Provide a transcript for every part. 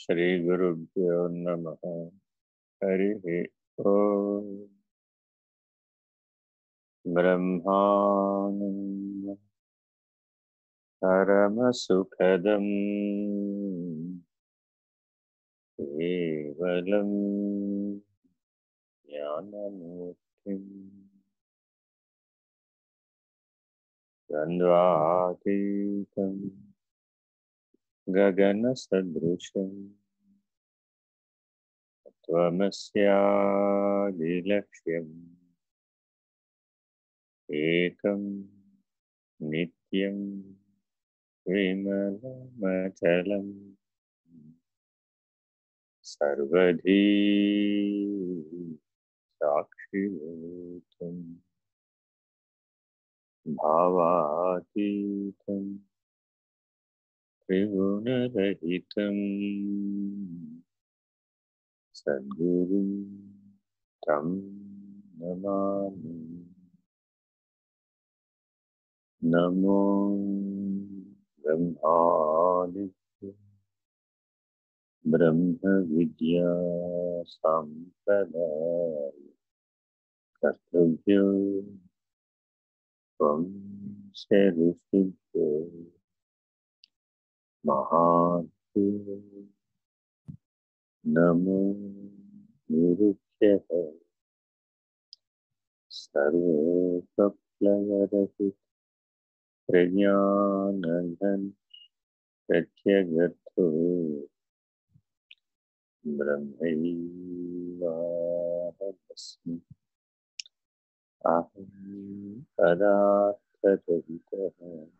श्रीगुरुभ्यो नमः। हरिः ॐ ब्रह्मानन्दं। परमसुखदम्। केवलं ज्ञानमूर्तिम्। द्वन्द्वातीतं गगनसदृशम्। त्वमस्यादिलक्ष्यम्। एकं नित्यं विमलमचलम्। सर्वधी भावातीतं त्रिगुणरहितम् सद्गुरुं तं नमामि। नमो ब्रह्मादित्य ब्रह्मविद्या सम्प्रदाय कर्तव्यो त्वं ऋषिभ्यो महाभ्यो नमो निरुच्यः सर्वोपप्लवरहित प्रज्ञानघन प्रत्यगर्थो ब्रह्मैवाहमस्मि। अहं पदार्थरहितः।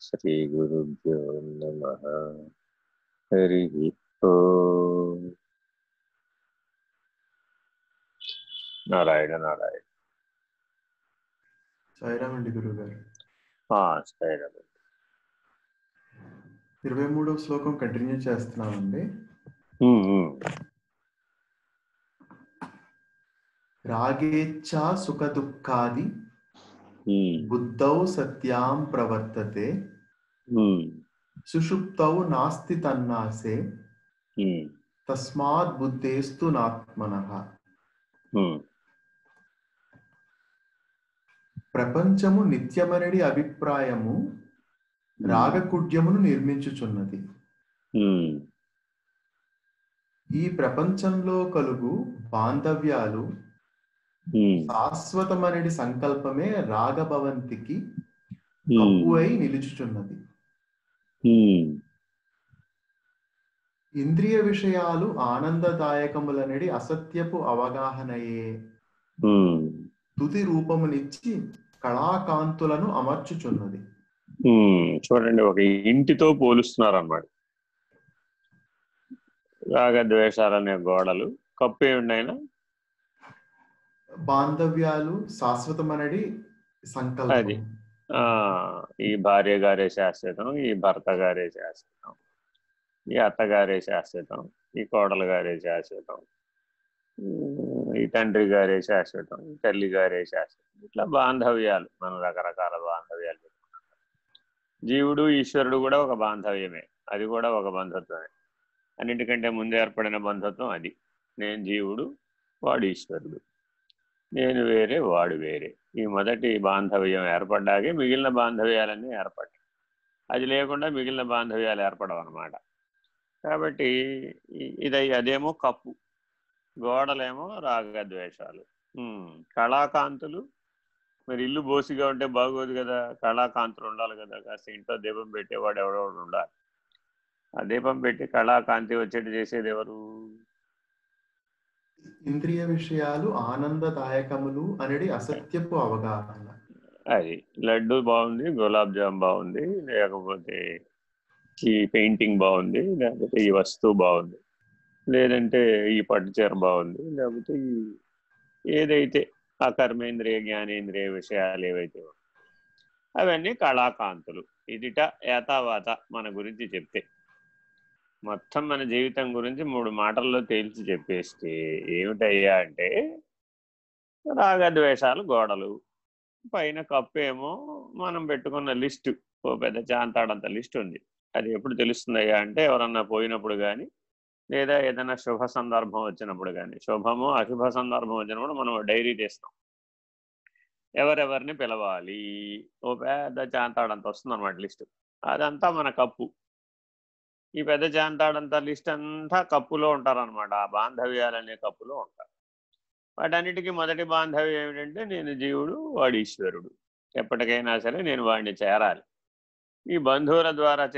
श्रीगुरुभ्यो नमः हरिः ॐ నారాయణ నారాయణ సాయిరామ్ అండి గురువు గారు ఆ, సరే ఇరవై మూడవ శ్లోకం కంటిన్యూ చేస్తున్నామండి ఉమ్, ఉమ్. రాగేచ్ఛా సుఖ దుఃఖాది ఉమ్, బుద్ధౌ సత్యాం ప్రవర్తతే సుషుప్తౌ నాస్తి తన్నాసే తస్మాత్ బుద్ధేస్తు నాత్మనః. ప్రపంచము నిత్యమనడి అభిప్రాయము రాగకుడ్యమును నిర్మించుచున్నది ఈ ప్రపంచంలో కలుగు బాంధవ్యాలు ఉమ్, శాశ్వతమనడి సంకల్పమే రాగభవంతికి ఉమ్, కప్పు అయి నిలుచుచున్నది. ఉమ్, ఇంద్రియ విషయాలు ఆనందదాయకములనడి అసత్యపు అవగాహనయే. తుది రూపమునిచ్చి కళాకాంతులను అమర్చుచున్నది. చూడండి ఒక ఇంటితో పోలుస్తున్నారు అన్నమాట రాగద్వేషాలనే గోడలు కప్పు ఏమిటైనా బాంధవ్యాలు శాశ్వతమనడి అది. సంకల్పం ఆ ఈ భార్య గారే శాశ్వతం ఈ భర్త గారే శాశ్వతం ఈ అత్తగారే శాశ్వతం ఈ కోడలు గారే శాశ్వతం ఈ తండ్రి గారే శాశ్వతం ఈ తల్లి గారే శాశ్వతం. ఇట్లా బాంధవ్యాలు మనం రకరకాల బాంధవ్యాలు పెట్టుకున్నాం. జీవుడు ఈశ్వరుడు కూడా ఒక బాంధవ్యమే. అది కూడా ఒక బంధత్వమే. అన్నిటికంటే ముందు ఏర్పడిన బంధత్వం అది. నేను జీవుడు వాడు ఈశ్వరుడు. నేను వేరే వాడు వేరే. ఈ మొదటి బాంధవ్యం ఏర్పడ్డాకే మిగిలిన బాంధవ్యాలన్నీ ఏర్పడ్డాయి. అది లేకుండా మిగిలిన బాంధవ్యాలు ఏర్పడవు అనమాట కాబట్టి ఇది అదేమో కప్పు. గోడలేమో రాగద్వేషాలు. కళాకాంతులు మరి ఇల్లు బోసిగా ఉంటే బాగోదు కదా. కళాకాంతులు ఉండాలి కదా. కాస్త ఇంట్లో దీపం పెట్టేవాడు ఎవడెవడు ఉండాలి. ఆ దీపం పెట్టి కళాకాంతి వచ్చేట్టు చేసేది ఎవరు? ఇంద్రియ విషయాలు ఆనందదాయకములు అనేది అసత్యపు అవగాహన. అది లడ్డు బాగుంది గులాబ్ జామ్ బాగుంది లేకపోతే ఈ పెయింటింగ్ బాగుంది లేకపోతే ఈ వస్తువు బాగుంది లేదంటే ఈ పట్టుచీర బాగుంది లేకపోతే ఈ ఏదైతే ఆ కర్మేంద్రియ జ్ఞానేంద్రియ విషయాలు ఏవైతే అవన్నీ కళాకాంతులు. ఇదిట ఏతావాత మన గురించి చెప్తే. మొత్తం మన జీవితం గురించి మూడు మాటల్లో తేల్చి చెప్పేస్తే ఏమిటయ్యా అంటే రాగద్వేషాలు గోడలు పైన కప్పు ఏమో మనం పెట్టుకున్న లిస్టు ఓ పెద్ద చాంతాడంత లిస్ట్ ఉంది. అది ఎప్పుడు తెలుస్తుందయ్యా అంటే ఎవరన్నా పోయినప్పుడు కానీ లేదా ఏదైనా శుభ సందర్భం వచ్చినప్పుడు కానీ శుభము అశుభ సందర్భం వచ్చినప్పుడు మనం డైరీ తీస్తాం. ఎవరెవరిని పిలవాలి ఓ పెద్ద చాంతాడంత వస్తుంది అన్నమాట లిస్ట్. అదంతా మన కప్పు. ఈ పెద్ద చాంతాడంతా లిస్ట్ అంతా కప్పులో ఉంటారనమాట ఆ బాంధవ్యాలనే కప్పులో ఉంటారు. వాటన్నిటికీ మొదటి బాంధవ్యం ఏమిటంటే నేను జీవుడు వాడు ఈశ్వరుడు. ఎప్పటికైనా సరే నేను వాడిని చేరాలి. ఈ బంధువుల ద్వారా